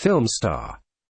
film star.